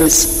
dangerous.